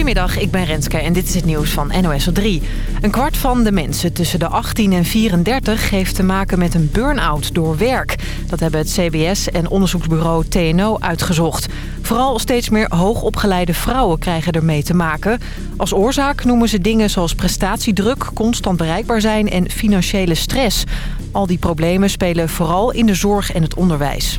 Goedemiddag, ik ben Renske en dit is het nieuws van NOS op 3. Een kwart van de mensen tussen de 18 en 34 heeft te maken met een burn-out door werk. Dat hebben het CBS en onderzoeksbureau TNO uitgezocht. Vooral steeds meer hoogopgeleide vrouwen krijgen ermee te maken. Als oorzaak noemen ze dingen zoals prestatiedruk, constant bereikbaar zijn en financiële stress. Al die problemen spelen vooral in de zorg en het onderwijs.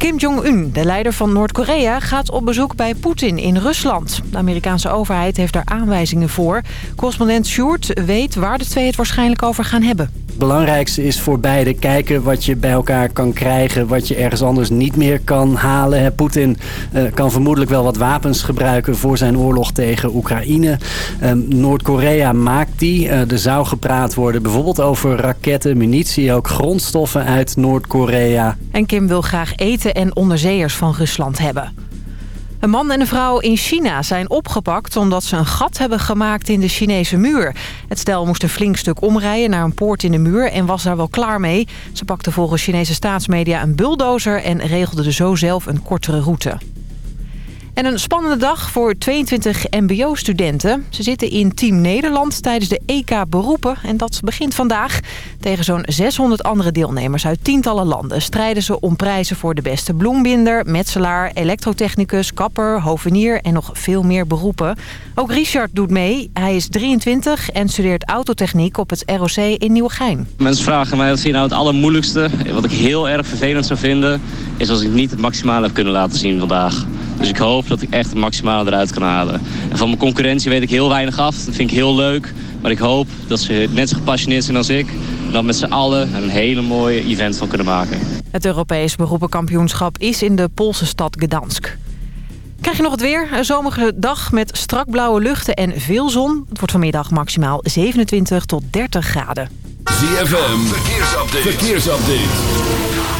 Kim Jong-un, de leider van Noord-Korea, gaat op bezoek bij Poetin in Rusland. De Amerikaanse overheid heeft daar aanwijzingen voor. Correspondent Sjoerd weet waar de twee het waarschijnlijk over gaan hebben belangrijkste is voor beide kijken wat je bij elkaar kan krijgen... wat je ergens anders niet meer kan halen. Poetin uh, kan vermoedelijk wel wat wapens gebruiken voor zijn oorlog tegen Oekraïne. Uh, Noord-Korea maakt die. Uh, er zou gepraat worden bijvoorbeeld over raketten, munitie... ook grondstoffen uit Noord-Korea. En Kim wil graag eten en onderzeeërs van Rusland hebben. Een man en een vrouw in China zijn opgepakt omdat ze een gat hebben gemaakt in de Chinese muur. Het stel moest een flink stuk omrijden naar een poort in de muur en was daar wel klaar mee. Ze pakten volgens Chinese staatsmedia een bulldozer en regelden zo zelf een kortere route. En een spannende dag voor 22 mbo-studenten. Ze zitten in Team Nederland tijdens de EK Beroepen. En dat begint vandaag. Tegen zo'n 600 andere deelnemers uit tientallen landen... strijden ze om prijzen voor de beste bloembinder, metselaar... elektrotechnicus, kapper, hovenier en nog veel meer beroepen. Ook Richard doet mee. Hij is 23 en studeert autotechniek op het ROC in Nieuwegein. Mensen vragen mij wat je nou het allermoeilijkste. Wat ik heel erg vervelend zou vinden... is als ik niet het maximale heb kunnen laten zien vandaag. Dus ik hoop dat ik echt het maximale eruit kan halen. En van mijn concurrentie weet ik heel weinig af. Dat vind ik heel leuk. Maar ik hoop dat ze net zo gepassioneerd zijn als ik. En dat met z'n allen een hele mooie event van kunnen maken. Het Europees beroepenkampioenschap is in de Poolse stad Gdansk. Krijg je nog het weer? Een zomige dag met strak blauwe luchten en veel zon. Het wordt vanmiddag maximaal 27 tot 30 graden. ZFM, verkeersupdate. verkeersupdate.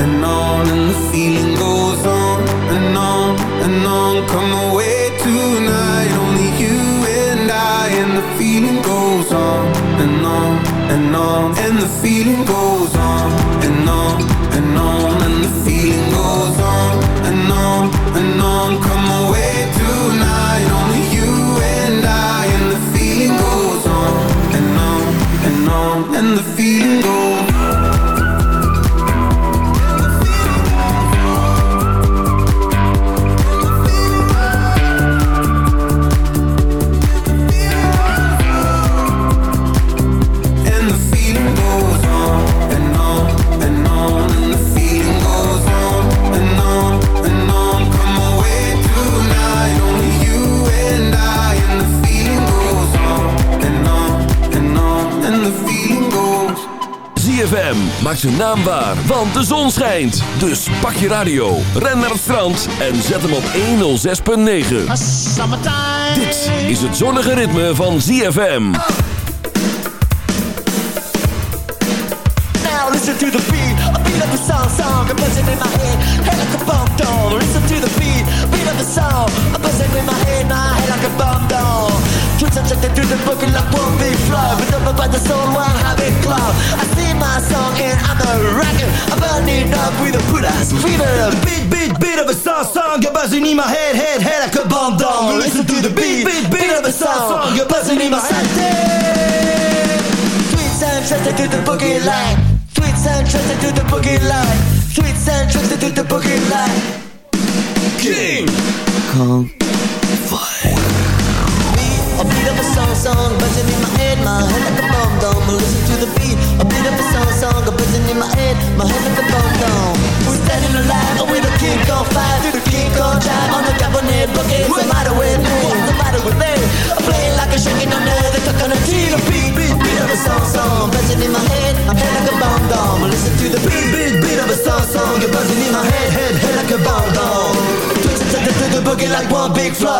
And all the feeling goes on and on and on. come away to night, only you and I in the feeling goes ZFM maakt zijn naam waar, want de zon schijnt. Dus pak je radio, ren naar het strand en zet hem op 106.9. Dit is het zonnige ritme van ZFM. Now listen to the beat, in my head, subjected to the book like one big flow, but up by the soul, one habit club. I sing my song and I'm a rocker, I'm burning up with a put ass fever. Beat, beat, beat of a song, song, a buzzing in my head, head, head like a bomb down. Listen to the beat, beat, beat of a song, song, a buzzing in my head. Sweet sound trusted to the boogie line. Sweet sound trusted to the boogie line. Sweet sound trusted to the boogie line. King Kong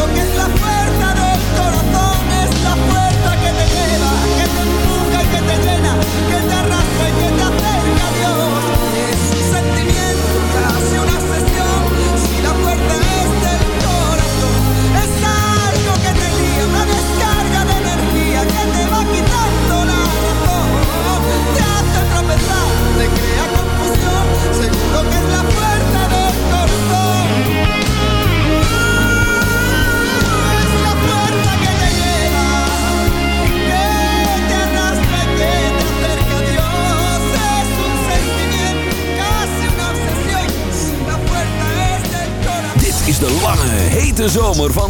seguro que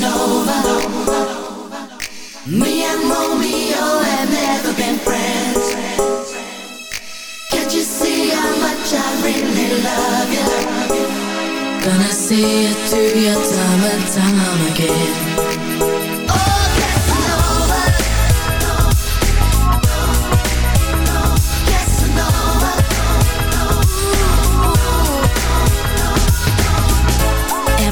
Nova. Me and Romeo have never been friends. Can't you see how much I really love you? Gonna see it through your time and time again.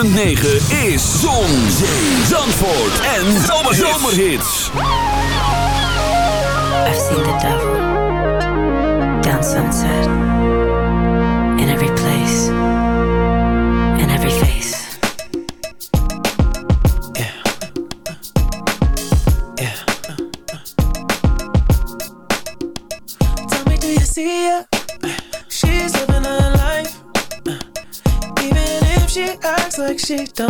106.9 is Zon, Zandvoort en Zomerhits. I've seen the devil down sunset. Perfecto.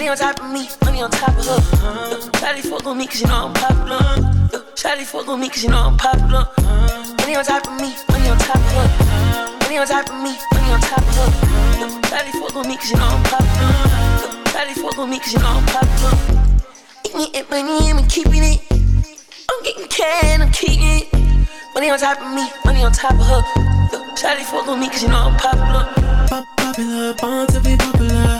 Money on top of me, money on top of her. Shawty fuck on me cause you know I'm popular. Shawty fuck on me cause you know I'm popular. Money on top of me, money on top of her. Money on top of me, money on top of her. Shawty fuck on me cause you know I'm popular. Shawty fuck on me cause you know I'm popular. Eating it, money, I'm keeping it. I'm getting can, I'm keeping it. Money on top of me, money on top of her. Shawty fuck on me cause you know I'm popular. Pop popular, born to be popular.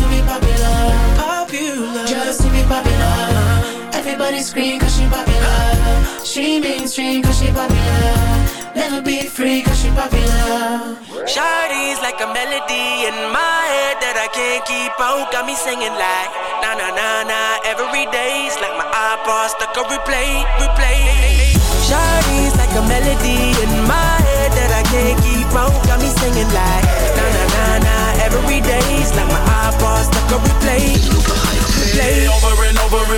Everybody scream cause she popular. She mainstream cause she popular. Never be free cause she popular. Shawty's like a melody in my head that I can't keep out. Got me singing like na na na na every day's like my iPod stuck on replay, replay. Shawty's like a melody in my head that I can't keep out. Got me singing like na na na na every day's like my iPod stuck on replay, replay. Over and over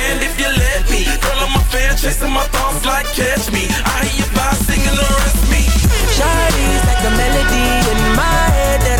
stand if you let me. Girl, I'm a fan, chasing my thoughts like catch me. I hear you by singing the rest me. Shawty's like a melody in my head that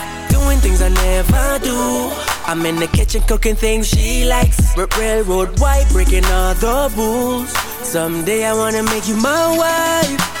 Doing things I never do. I'm in the kitchen cooking things she likes. R- railroad white, breaking all the rules. Someday I wanna make you my wife.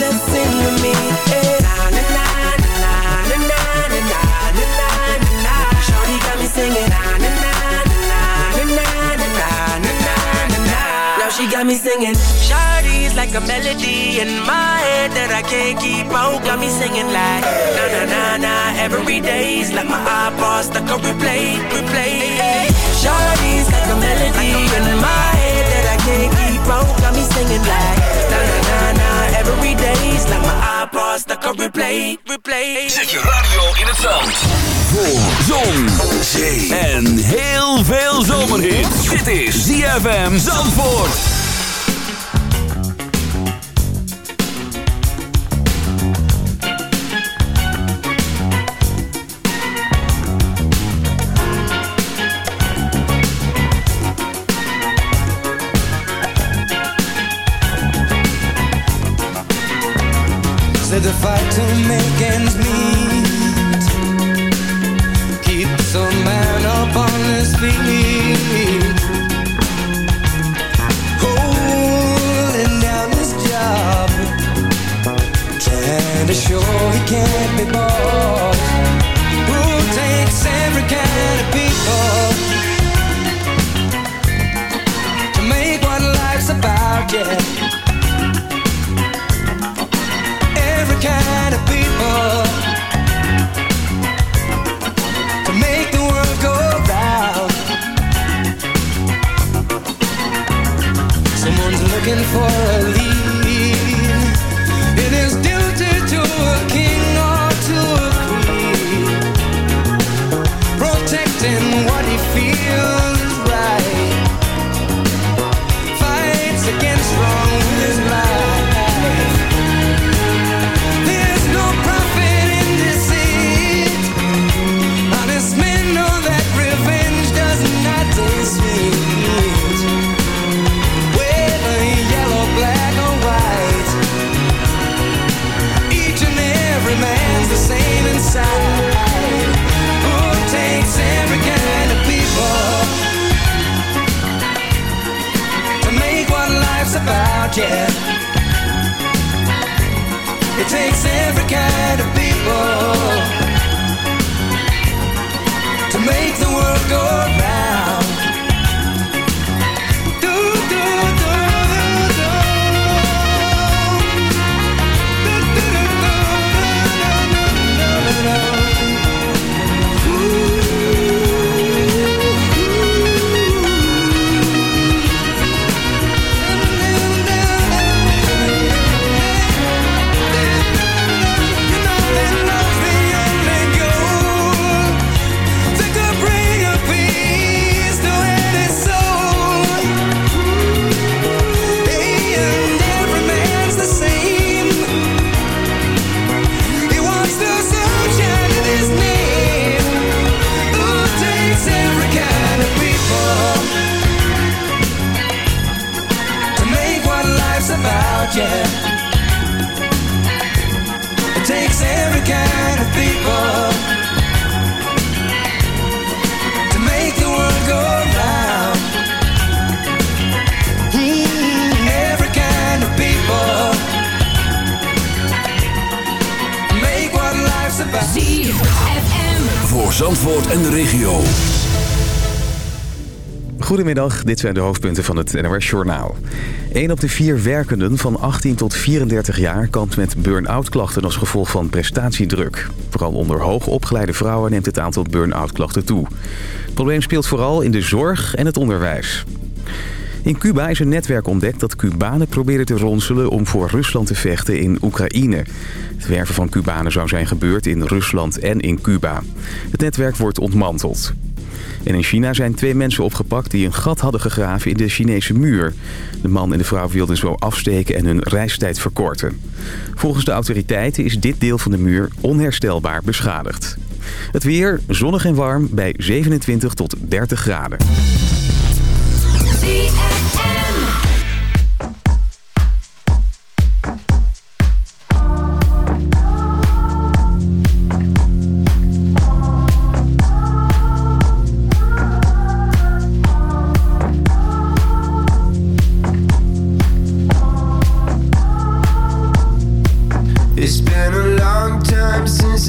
got me singing Shawty's like a melody in my head that I can't keep out Got singing like na na na na every day's like my iPod stuck on replay, replay Shawty's like a melody in my head that I can't keep out Got singing like na na na na every day's like my iPod stuck on replay, replay. Zet je radio in het zand. Voor zon, zee en heel veel zomerhit. Dit is ZFM Zandvoort. It takes every kind of people to make the world go round. Mm, every kind of people make what life's about. ZFM. Voor Zandvoort en de regio. Goedemiddag, dit zijn de hoofdpunten van het NOS Journaal. 1 op de vier werkenden van 18 tot 34 jaar kampt met burn-out klachten als gevolg van prestatiedruk. Vooral onder hoogopgeleide vrouwen neemt het aantal burn-out klachten toe. Het probleem speelt vooral in de zorg en het onderwijs. In Cuba is een netwerk ontdekt dat Cubanen probeerden te ronselen om voor Rusland te vechten in Oekraïne. Het werven van Cubanen zou zijn gebeurd in Rusland en in Cuba. Het netwerk wordt ontmanteld. En in China zijn twee mensen opgepakt die een gat hadden gegraven in de Chinese muur. De man en de vrouw wilden zo afsteken en hun reistijd verkorten. Volgens de autoriteiten is dit deel van de muur onherstelbaar beschadigd. Het weer zonnig en warm bij 27 tot 30 graden.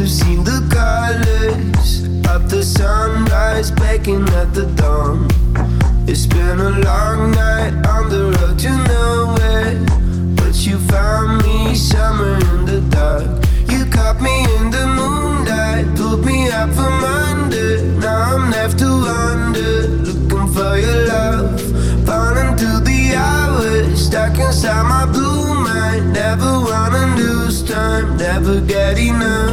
have seen the colors of the sunrise baking at the dawn. It's been a long night on the road to nowhere, but you found me summer in the dark. You caught me in the moonlight, pulled me out from under. Now I'm left to wonder, looking for your love. Falling through the hours, stuck inside my blue mind. Never wanna lose time, never get enough.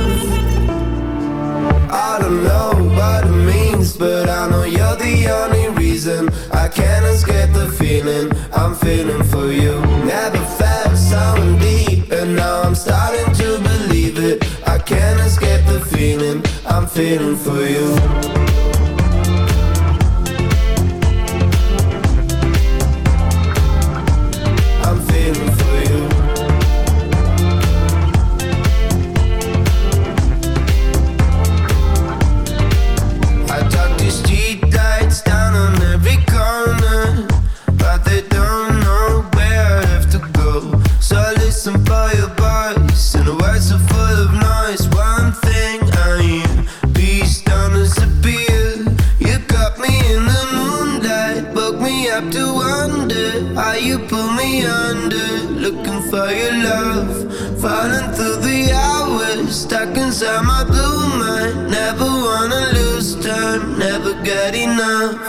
but I know you're the only reason. I can't escape the feeling I'm feeling for you. Never felt so deep And now I'm starting to believe it. I can't escape the feeling I'm feeling for you. enough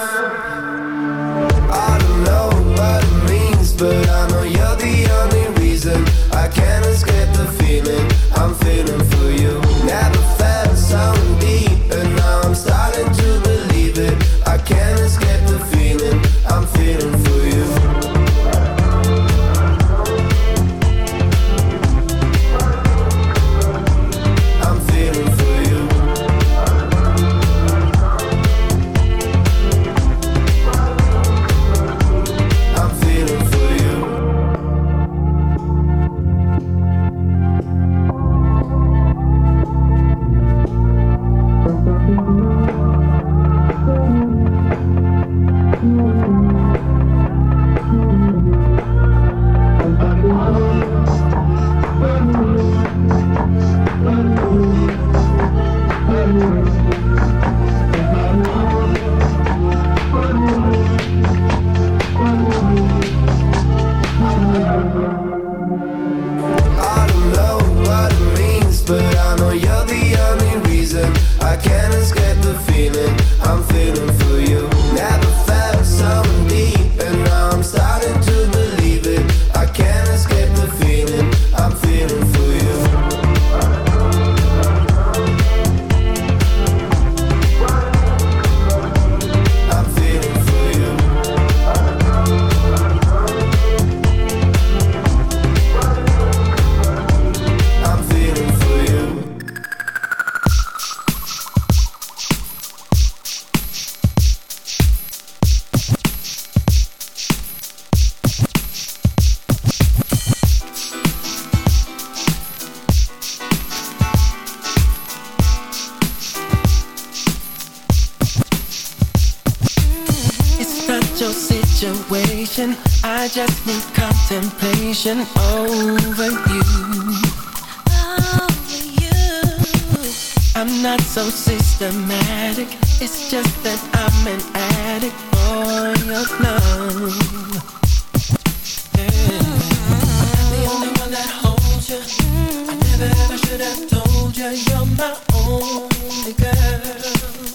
girl, you're my only girl.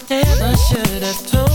Never should have told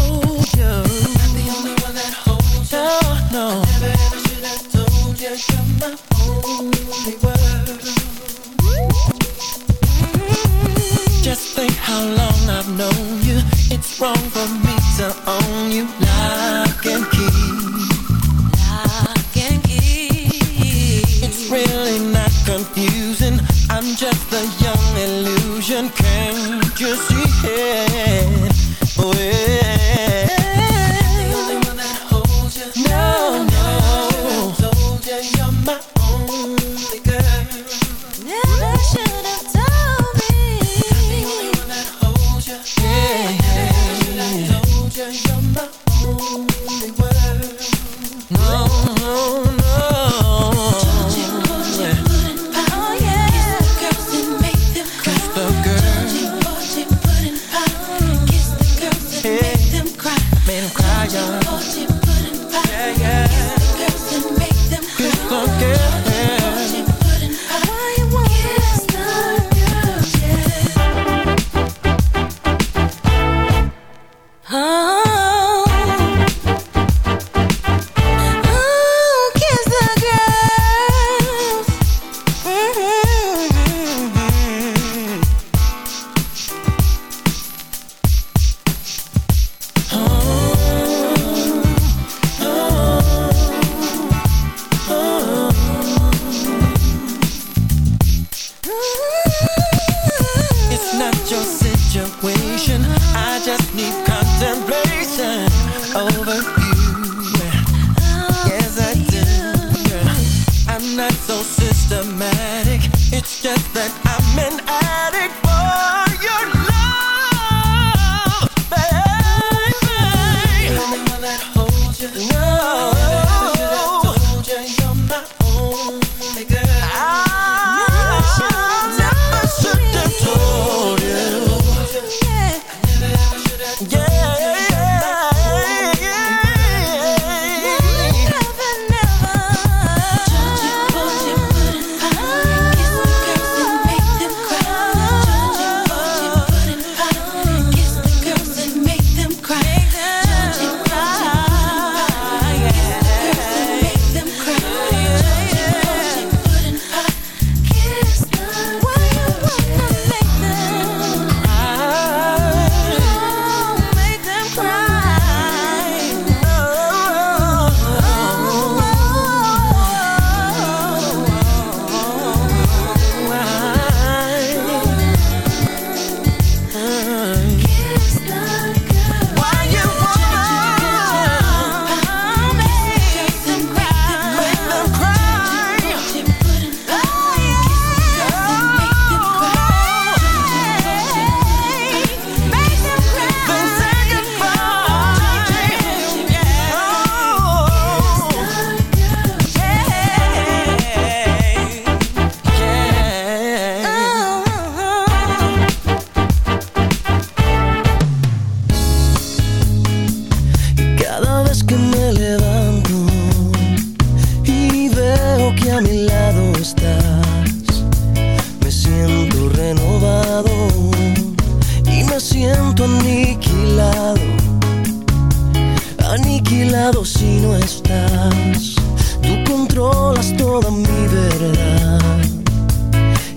si no estás. Tú controlas toda mi verdad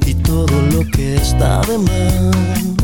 y todo lo que está de más.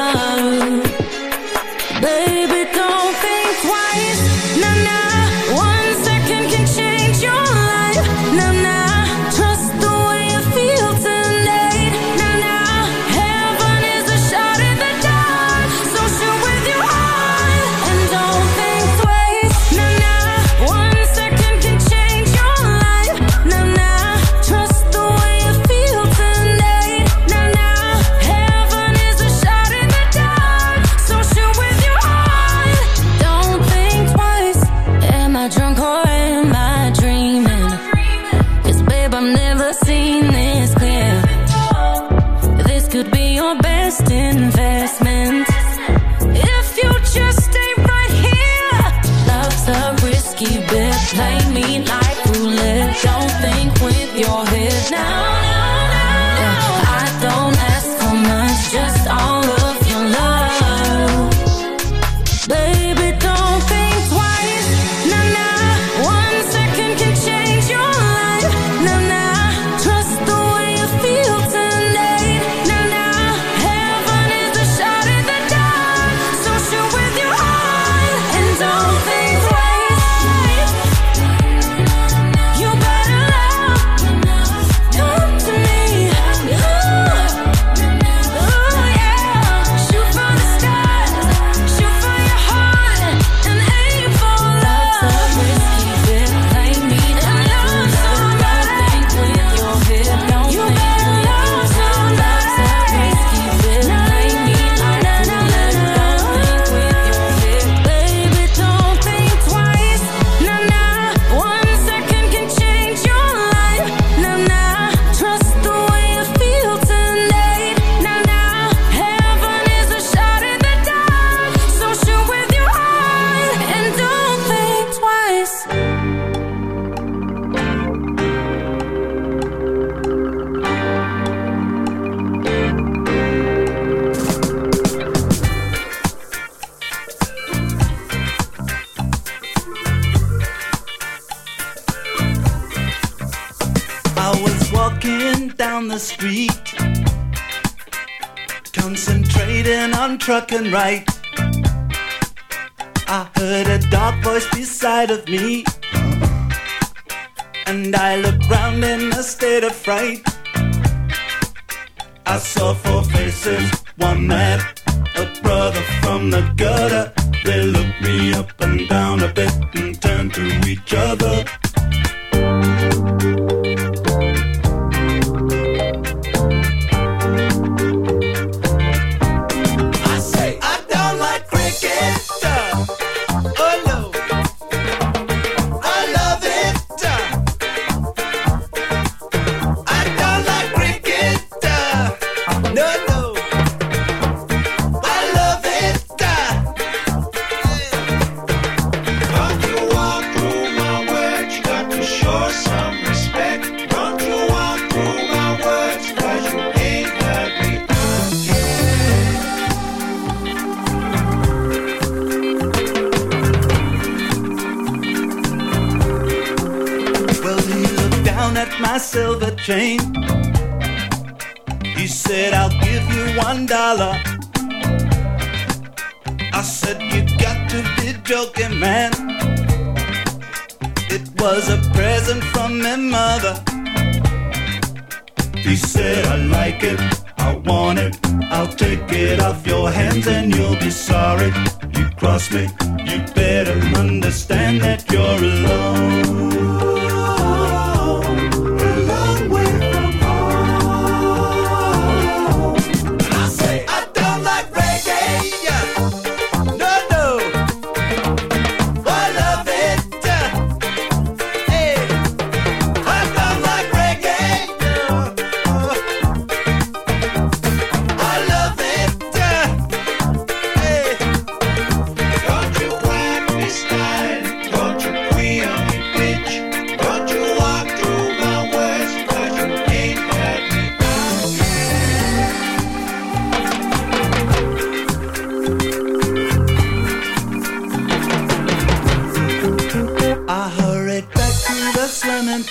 right.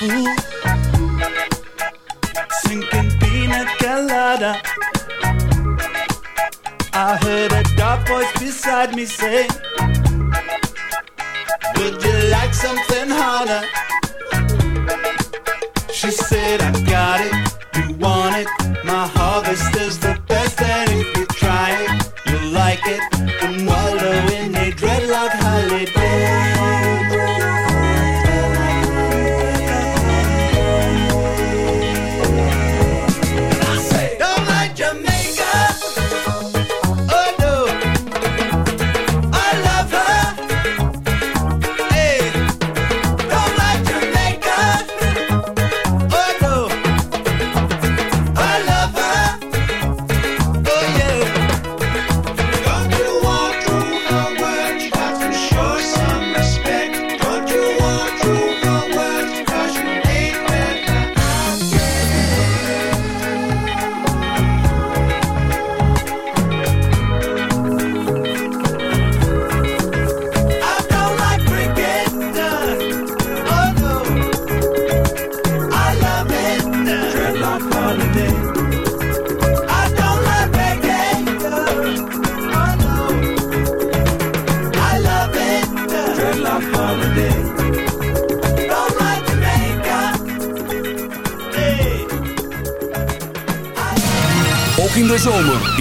fool. Sinking pina colada. I heard a dark voice beside me say, Would you like something harder? She said, I got it, you want it, my heart.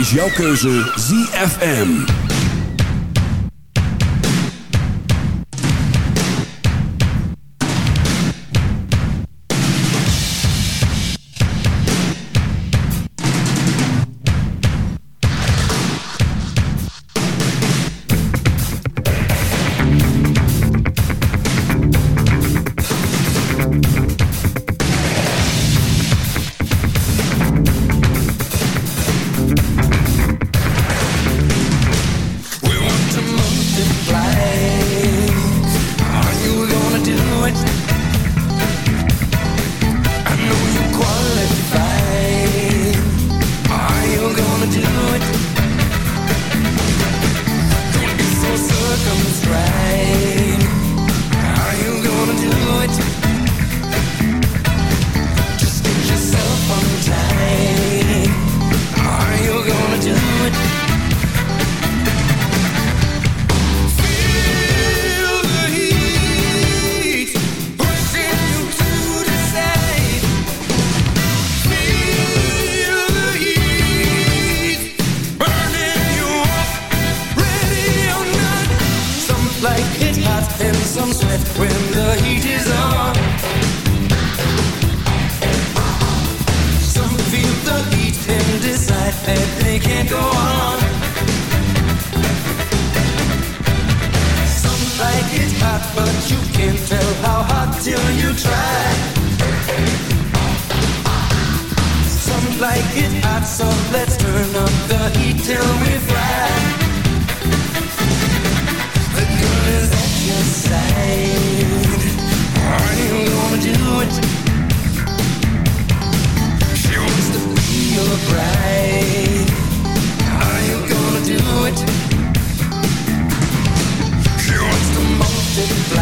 is jouw keuze ZFM. sitting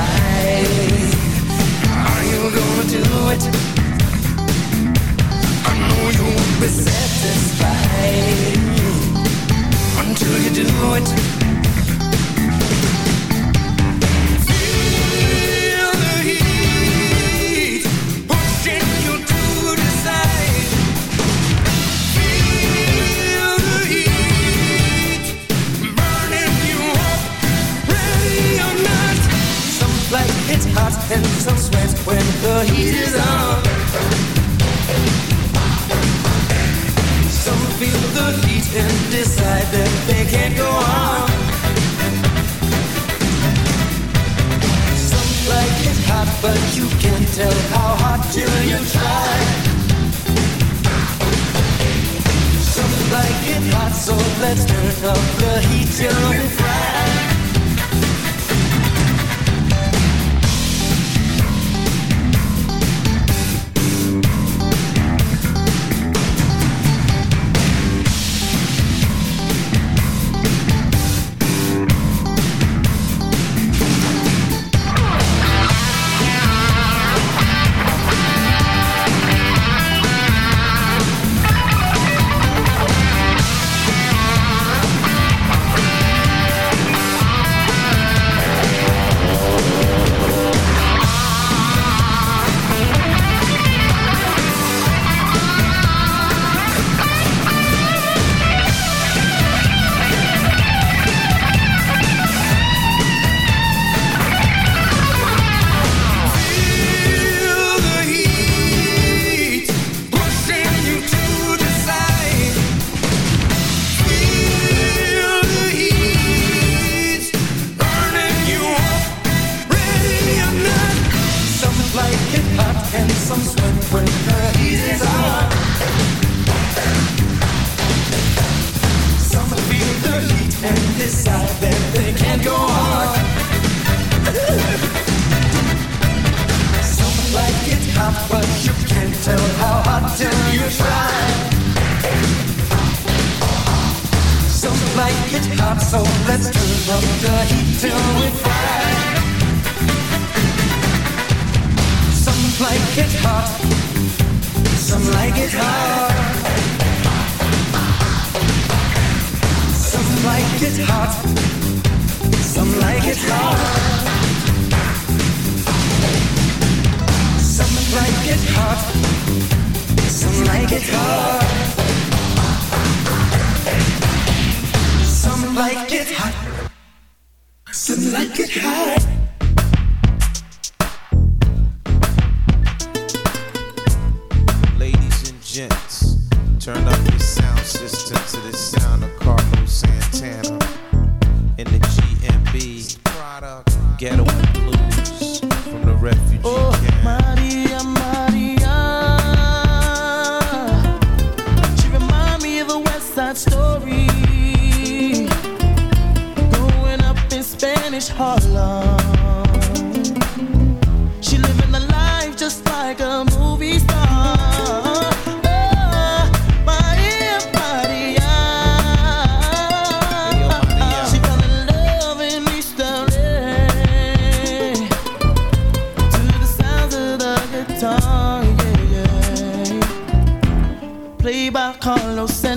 Carlos and